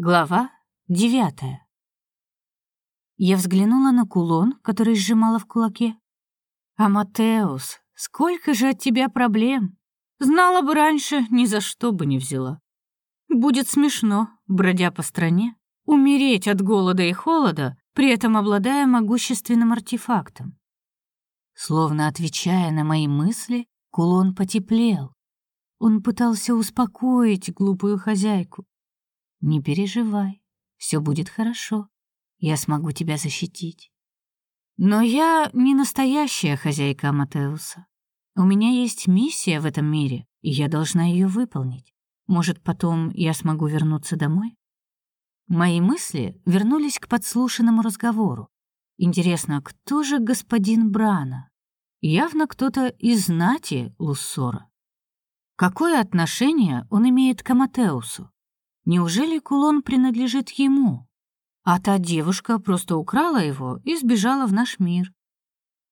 Глава девятая. Я взглянула на кулон, который сжимала в кулаке. «Аматеус, сколько же от тебя проблем! Знала бы раньше, ни за что бы не взяла. Будет смешно, бродя по стране, умереть от голода и холода, при этом обладая могущественным артефактом». Словно отвечая на мои мысли, кулон потеплел. Он пытался успокоить глупую хозяйку. Не переживай, все будет хорошо. Я смогу тебя защитить. Но я не настоящая хозяйка Аматеуса. У меня есть миссия в этом мире, и я должна ее выполнить. Может, потом я смогу вернуться домой? Мои мысли вернулись к подслушанному разговору. Интересно, кто же господин Брана? Явно кто-то из знати Луссора. Какое отношение он имеет к Аматеусу? Неужели кулон принадлежит ему? А та девушка просто украла его и сбежала в наш мир.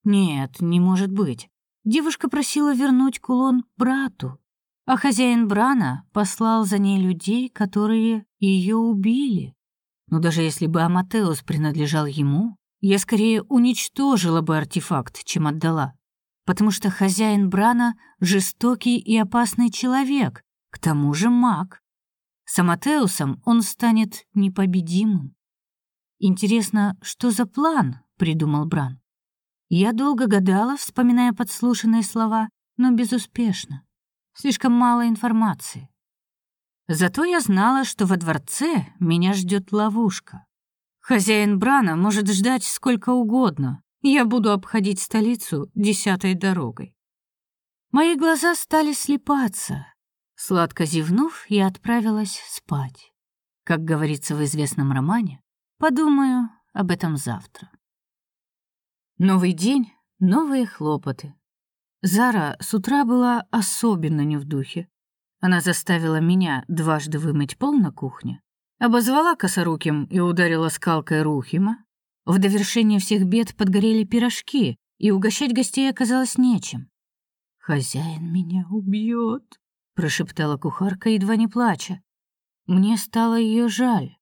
Нет, не может быть. Девушка просила вернуть кулон брату, а хозяин Брана послал за ней людей, которые ее убили. Но даже если бы Аматеус принадлежал ему, я скорее уничтожила бы артефакт, чем отдала. Потому что хозяин Брана — жестокий и опасный человек, к тому же маг. С Аматеусом он станет непобедимым. Интересно, что за план придумал Бран? Я долго гадала, вспоминая подслушанные слова, но безуспешно. Слишком мало информации. Зато я знала, что во дворце меня ждет ловушка. Хозяин Брана может ждать сколько угодно. Я буду обходить столицу десятой дорогой. Мои глаза стали слепаться, Сладко зевнув, я отправилась спать. Как говорится в известном романе, подумаю об этом завтра. Новый день, новые хлопоты. Зара с утра была особенно не в духе. Она заставила меня дважды вымыть пол на кухне, обозвала косоруким и ударила скалкой Рухима. В довершение всех бед подгорели пирожки, и угощать гостей оказалось нечем. «Хозяин меня убьет», прошептала кухарка, едва не плача. Мне стало ее жаль.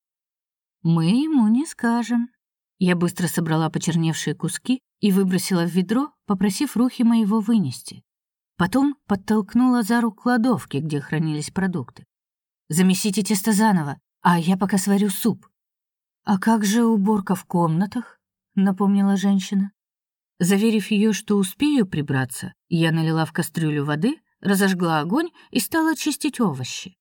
Мы ему не скажем. Я быстро собрала почерневшие куски и выбросила в ведро, попросив Рухи моего вынести. Потом подтолкнула за руку кладовки, где хранились продукты. Замесите тесто заново, а я пока сварю суп. А как же уборка в комнатах? напомнила женщина. Заверив ее, что успею прибраться, я налила в кастрюлю воды, разожгла огонь и стала чистить овощи.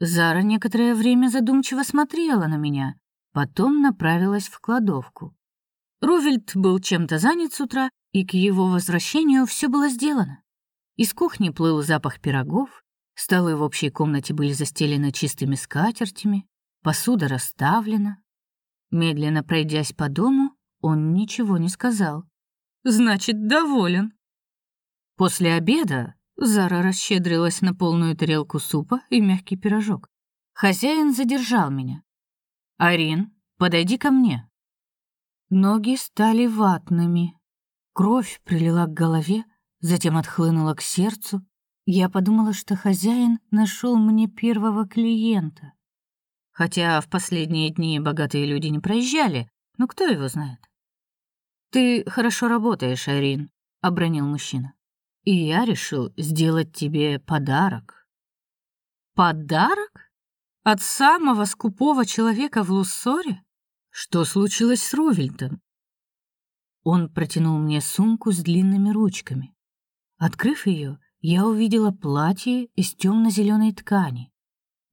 Зара некоторое время задумчиво смотрела на меня, потом направилась в кладовку. Рувельт был чем-то занят с утра, и к его возвращению все было сделано. Из кухни плыл запах пирогов, столы в общей комнате были застелены чистыми скатертями, посуда расставлена. Медленно пройдясь по дому, он ничего не сказал. Значит, доволен. После обеда Зара расщедрилась на полную тарелку супа и мягкий пирожок. Хозяин задержал меня. «Арин, подойди ко мне». Ноги стали ватными. Кровь прилила к голове, затем отхлынула к сердцу. Я подумала, что хозяин нашел мне первого клиента. Хотя в последние дни богатые люди не проезжали, но кто его знает. «Ты хорошо работаешь, Арин», — обронил мужчина и я решил сделать тебе подарок. Подарок? От самого скупого человека в Луссоре? Что случилось с Ровельтом? Он протянул мне сумку с длинными ручками. Открыв ее, я увидела платье из темно зеленой ткани.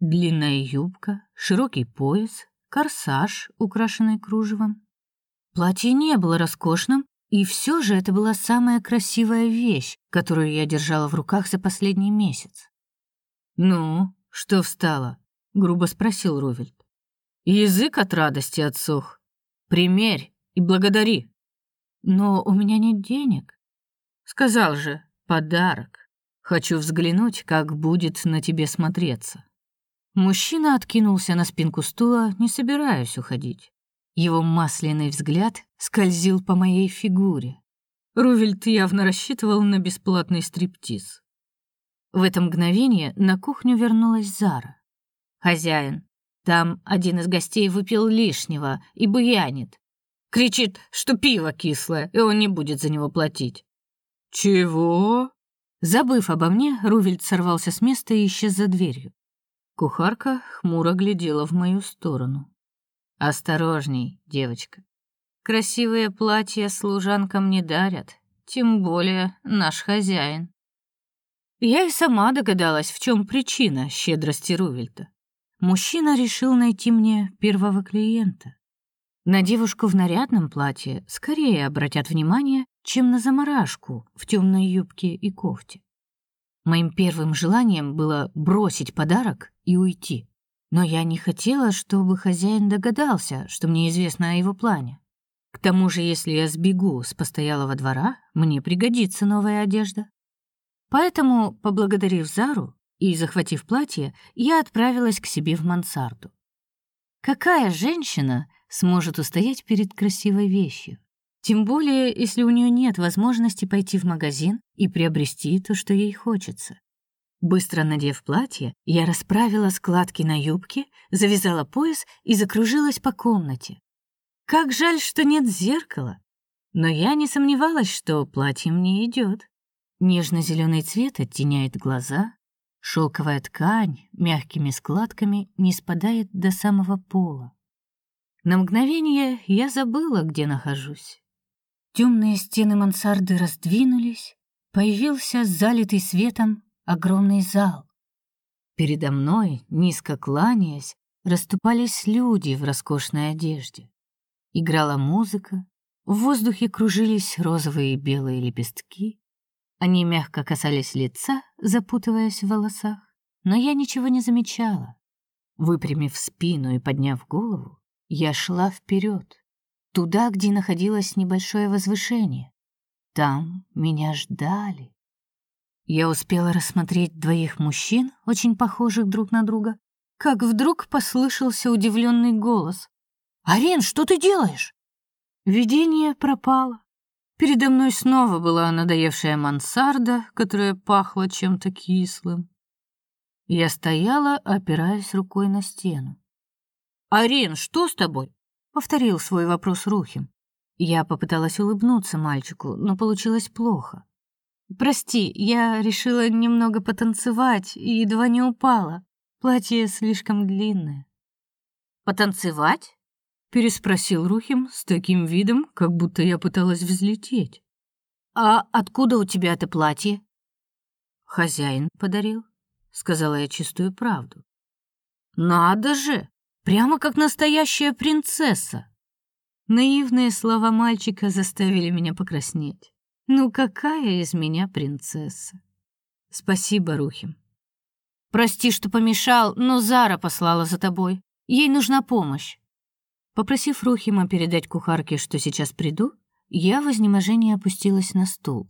Длинная юбка, широкий пояс, корсаж, украшенный кружевом. Платье не было роскошным, и все же это была самая красивая вещь, которую я держала в руках за последний месяц. «Ну, что встала?» — грубо спросил Рувельт. «Язык от радости отсох. Примерь и благодари». «Но у меня нет денег». «Сказал же, подарок. Хочу взглянуть, как будет на тебе смотреться». Мужчина откинулся на спинку стула, не собираясь уходить. Его масляный взгляд скользил по моей фигуре. Рувельт явно рассчитывал на бесплатный стриптиз. В это мгновение на кухню вернулась Зара. «Хозяин, Там один из гостей выпил лишнего и буянит. Кричит, что пиво кислое, и он не будет за него платить. Чего? Забыв обо мне, Рувельд сорвался с места и исчез за дверью. Кухарка хмуро глядела в мою сторону. Осторожней, девочка. Красивые платья служанкам не дарят, тем более наш хозяин. Я и сама догадалась, в чем причина щедрости Рувельта. Мужчина решил найти мне первого клиента. На девушку в нарядном платье скорее обратят внимание, чем на заморашку в темной юбке и кофте. Моим первым желанием было бросить подарок и уйти. Но я не хотела, чтобы хозяин догадался, что мне известно о его плане. К тому же, если я сбегу с постоялого двора, мне пригодится новая одежда. Поэтому, поблагодарив Зару и захватив платье, я отправилась к себе в мансарду. Какая женщина сможет устоять перед красивой вещью? Тем более, если у нее нет возможности пойти в магазин и приобрести то, что ей хочется. Быстро надев платье, я расправила складки на юбке, завязала пояс и закружилась по комнате. Как жаль, что нет зеркала. Но я не сомневалась, что платье мне идет. нежно зеленый цвет оттеняет глаза, шелковая ткань мягкими складками не спадает до самого пола. На мгновение я забыла, где нахожусь. Темные стены мансарды раздвинулись, появился залитый светом огромный зал. Передо мной, низко кланяясь, расступались люди в роскошной одежде. Играла музыка, в воздухе кружились розовые и белые лепестки. Они мягко касались лица, запутываясь в волосах, но я ничего не замечала. Выпрямив спину и подняв голову, я шла вперед, туда, где находилось небольшое возвышение. Там меня ждали. Я успела рассмотреть двоих мужчин, очень похожих друг на друга, как вдруг послышался удивленный голос. «Арен, что ты делаешь?» Видение пропало. Передо мной снова была надоевшая мансарда, которая пахла чем-то кислым. Я стояла, опираясь рукой на стену. «Арен, что с тобой?» — повторил свой вопрос Рухим. Я попыталась улыбнуться мальчику, но получилось плохо. «Прости, я решила немного потанцевать и едва не упала. Платье слишком длинное». «Потанцевать?» переспросил Рухим с таким видом, как будто я пыталась взлететь. А откуда у тебя это платье? Хозяин подарил, сказала я чистую правду. Надо же, прямо как настоящая принцесса. Наивные слова мальчика заставили меня покраснеть. Ну какая из меня принцесса? Спасибо, Рухим. Прости, что помешал, но Зара послала за тобой. Ей нужна помощь. Попросив Рухима передать кухарке, что сейчас приду, я в изнеможении опустилась на стул.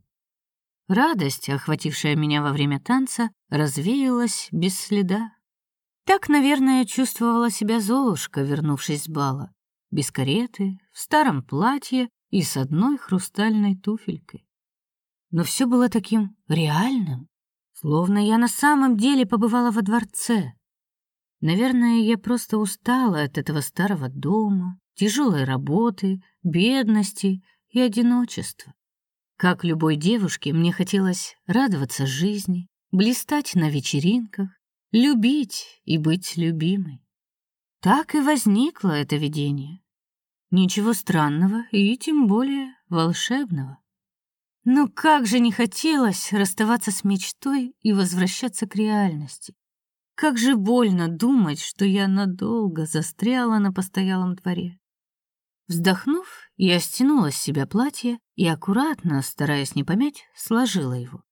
Радость, охватившая меня во время танца, развеялась без следа. Так, наверное, чувствовала себя Золушка, вернувшись с бала, без кареты, в старом платье и с одной хрустальной туфелькой. Но все было таким реальным, словно я на самом деле побывала во дворце. Наверное, я просто устала от этого старого дома, тяжелой работы, бедности и одиночества. Как любой девушке, мне хотелось радоваться жизни, блистать на вечеринках, любить и быть любимой. Так и возникло это видение. Ничего странного и тем более волшебного. Но как же не хотелось расставаться с мечтой и возвращаться к реальности. Как же больно думать, что я надолго застряла на постоялом дворе. Вздохнув, я стянула с себя платье и аккуратно, стараясь не помять, сложила его.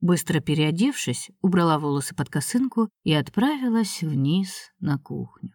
Быстро переодевшись, убрала волосы под косынку и отправилась вниз на кухню.